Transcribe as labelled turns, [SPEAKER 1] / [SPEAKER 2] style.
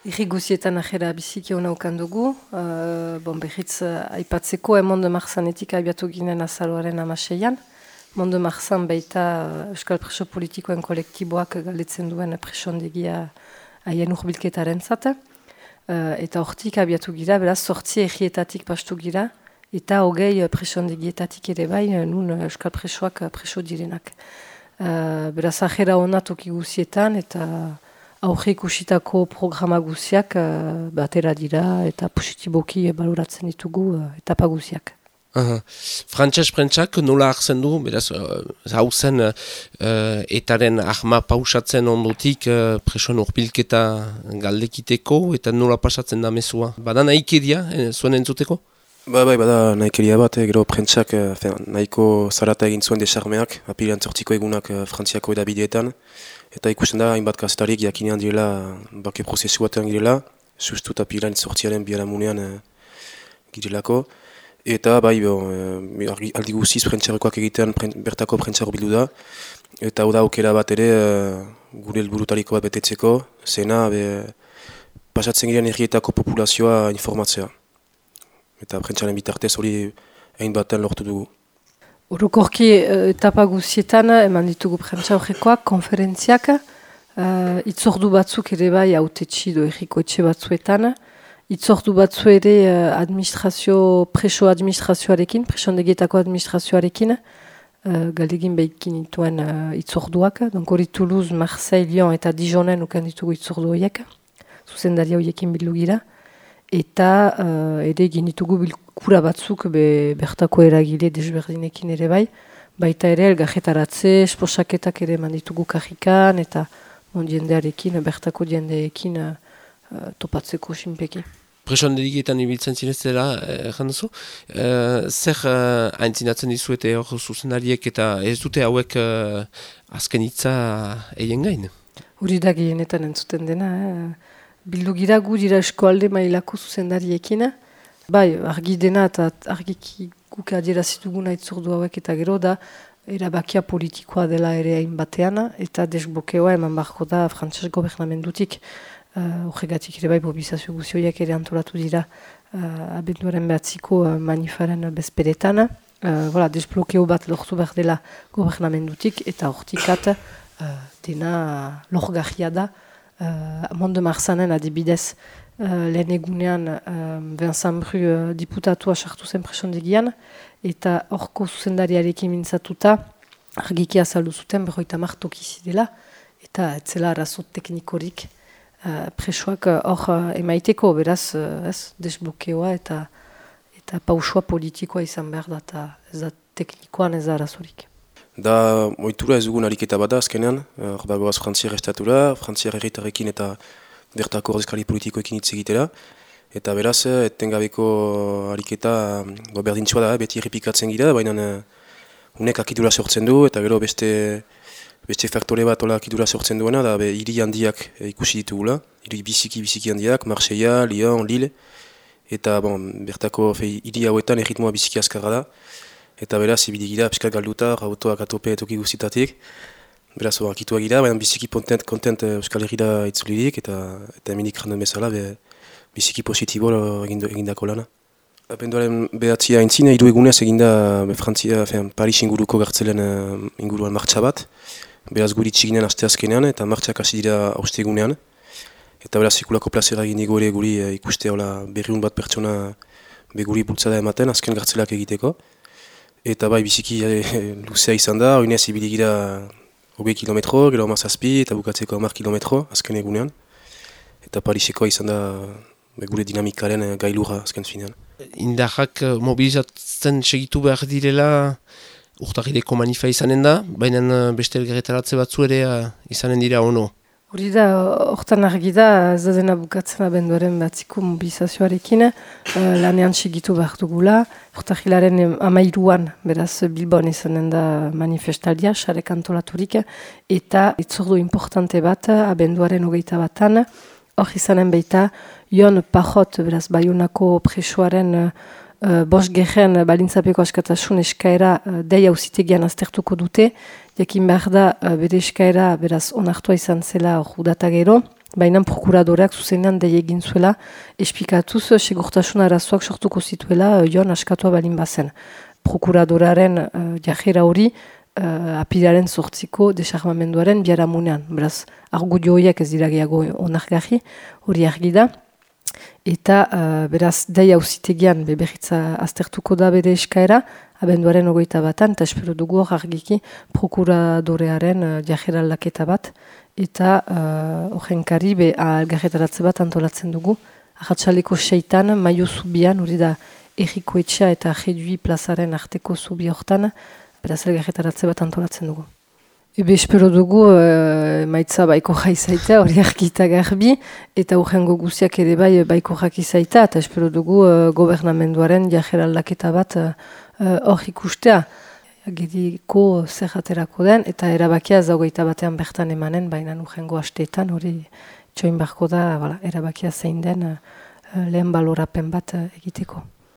[SPEAKER 1] Iri guzietan ajera biziki hona dugu. Uh, bon, behitz, uh, aipatzeko emon de marzanetik abiatu ginen azaroaren amaseian. Mondo marzan baita uh, Euskal Preso Politikoen kolektiboak galdetzen duen presondegia haien urbilketaren zate. Uh, eta hortik abiatu gira, beraz, sortzi egietatik pastu gira, eta hogei presondegietatik ere bai, nun Euskal Presoak preso direnak. Uh, beraz, ajera hona toki guzietan, eta aurrik usitako programa guziak uh, batera dira eta positiboki baloratzen ditugu uh, etapa guziak.
[SPEAKER 2] Uh Frantses prentsak nola hartzen du, beraz, uh, hau zen uh, etaren ahma pausatzen ondotik uh, presoan urpilketa galdekiteko eta nola pasatzen da mesua. Bada nahi kedia, eh, zuen entzuteko?
[SPEAKER 3] Ba, bai, bada nahi kedia bat, eh, gero prentsak eh, nahiko zarata egin zuen desarmeak, apilean zortziko egunak eh, frantziako edabideetan. Eta ikusten da, hainbat gaztarik jakinean direla, bake prozesu batean girela, sustu eta pilan sortziaren biharamunean e, girelako. Eta bai, bo, e, aldi guziz prentxarrekoak egitean bertako prentxarro bildu da. Eta hau da aukera bat ere, e, gure elburutariko bat betetzeko, zena, be, pasatzen girean errietako populazioa informatzea. Eta prentxaren bitartez hori hainbaten lortu dugu.
[SPEAKER 1] Urukorki uh, etapa guzietan eman ditugu prentsa horrekoak, konferentziak, uh, itzordu batzuk ere bai haute txido erriko etxe batzuetan, itzordu batzu ere uh, administrazio, preso administrazioarekin, preso ondegietako administrazioarekin, uh, galdegin behikin dituen uh, itzorduak, donk hori Toulouse, Marseille, Lyon eta Dijonen ukan ditugu itzordu horiek, zuzendaria horiekin bildu gira, eta uh, ere egin ditugu bilkura batzuk be, bertako eragile desberdinekin ere bai, baita ere elgajetaratze, esposaketak ere manditugu kajikan, eta bon, jendearekin, bertako jendeekin uh, topatzeko sinpeki.
[SPEAKER 2] Presoan dediketan ibiltzen zinezela, erran duzu, uh, zer uh, aintzinatzen dizuete hor zuzendariek eta ez dute hauek uh, azken hitza egin gain?
[SPEAKER 1] Huri da gehienetan entzuten dena, eh? Bildu gira gu dira eskualde mailako zuzendariekin. Bai, argi dena eta argiki guk adierazitugu nahi zurdu hauek eta gero da erabakia politikoa dela ere hain eta desblokeoa eman barko da frantses gobernamendutik uh, horregatik ere bai mobilizazio guzioiak ere antolatu dira uh, abenduaren behatziko uh, manifaren bezperetan. Uh, voilà, desblokeo bat lortu behar dela gobernamendutik eta hortikat uh, dena lorgarria da uh, Mondo Marzanen adibidez uh, lehen egunean uh, Vincent Bru uh, diputatua sartu zen presondegian eta horko zuzendariarekin mintzatuta argiki azaldu zuten berroita martoki zidela eta etzela arazo teknikorik uh, presoak hor uh, emaiteko beraz uh, ez desblokeoa eta eta pausua politikoa izan behar da eta ez da teknikoan ez da arazorik.
[SPEAKER 3] Da, moitura ez dugun ariketa bada azkenean, hor dagoaz frantziar estatura, frantziar erritarekin eta bertako ordezkari politikoekin hitz egitera. Eta beraz, etengabeko ariketa go, berdintzua da, beti errepikatzen gira, baina unek akidura sortzen du, eta gero beste, beste faktore bat ola akidura sortzen duena, da hiri handiak ikusi ditugula, hiri biziki-biziki handiak, Marseilla, Lyon, Lille, eta bon, bertako hiri hauetan erritmoa biziki azkarra da. Eta beraz, ibili gira, piskat galduta, autoak atope etoki guztitatik. Beraz, hor, akitua gira, baina biziki kontent, kontent eh, Euskal Herria itzulirik, eta eta eminik randon bezala, be, biziki positibo egindako lana. Apenduaren behatzia entzina, hiru egunez eginda Frantzia, fean, Paris inguruko gartzelen uh, inguruan martxa bat. Beraz, guri txiginen aste azkenean, eta martxak hasi dira hauste egunean. Eta beraz, ikulako plazera egin ere guri uh, ikuste berriun bat pertsona be guri bultzada ematen, azken gartzelak egiteko. Eta bai biziki e, luzea izan da, oinez ibili gira hogei kilometro, gero amazazpi eta bukatzeko amar kilometro azken egunean. Eta Pariseko izan da gure dinamikaren eh, gailura azken finean.
[SPEAKER 2] Indarrak eh, mobilizatzen segitu behar direla urtagireko manifa izanen da, baina beste elgarretaratze batzu ere izanen dira ono.
[SPEAKER 1] Hori da, hortan argi da, dena bukatzen abenduaren batziko mobilizazioarekin, uh, lanean segitu behar dugula, hortagilaren amairuan, beraz Bilbon izanen da manifestalia, xare kantolaturik, eta itzordu importante bat, abenduaren hogeita batan, hor izanen baita, Jon Pajot, beraz, baiunako presoaren uh, bost gehen balintzapeko askatasun eskaera uh, deia usitegian aztertuko dute, jakin behar da, uh, bere eskaera, beraz, onartua izan zela hor gero, baina prokuradoreak zuzenean dei egin zuela, espikatuz segurtasun arazoak sortuko zituela joan askatua balin bazen. Prokuradoraren uh, jajera hori uh, apiraren sortziko desarmamenduaren biaramunean. Beraz, argudio horiek ez dira gehiago onargarri, hori argi da. Eta uh, beraz, dei hauzitegian beberitza aztertuko da bere eskaera, abenduaren ogoita batan, eta espero dugu hor argiki prokuradorearen uh, jajera laketa bat, eta uh, kari be algarretaratze bat antolatzen dugu. Ahatsaliko seitan, maio zubian, hori da erriko etxea eta jedui plazaren arteko zubi hortan, beraz algarretaratze bat antolatzen dugu. Ebe espero dugu uh, maitza baiko jaizaita, hori argita garbi, eta urrengo guziak ere bai baiko jakizaita, eta espero dugu uh, gobernamenduaren jajeraldaketa bat hor uh, ikustea. Gediko zer aterako den, eta erabakia zaugaita batean bertan emanen, baina urrengo asteetan, hori txoin barko da, bala, erabakia zein den lehen balorapen bat egiteko.